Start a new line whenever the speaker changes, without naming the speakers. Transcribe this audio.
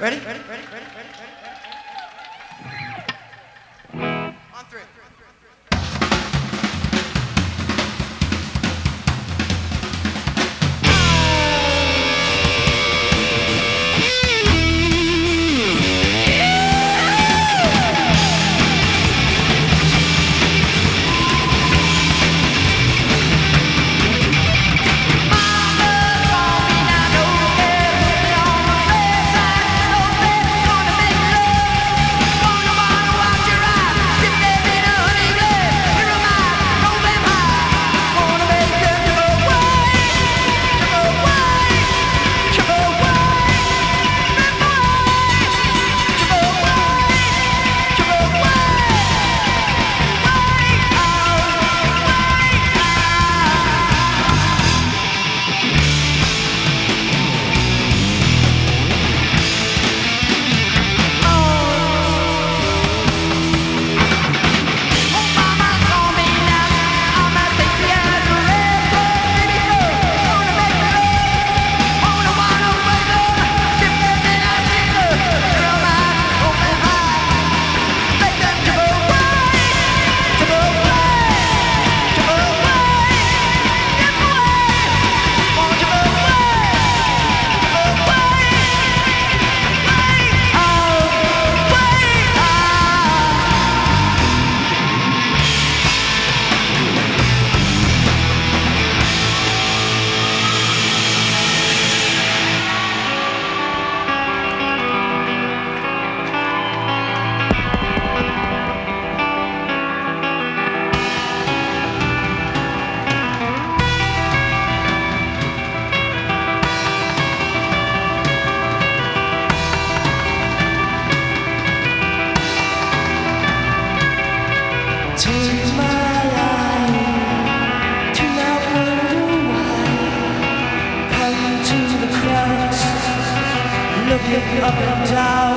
Ready? Ready? Ready? Ready? Ready? On three. Looking up and down.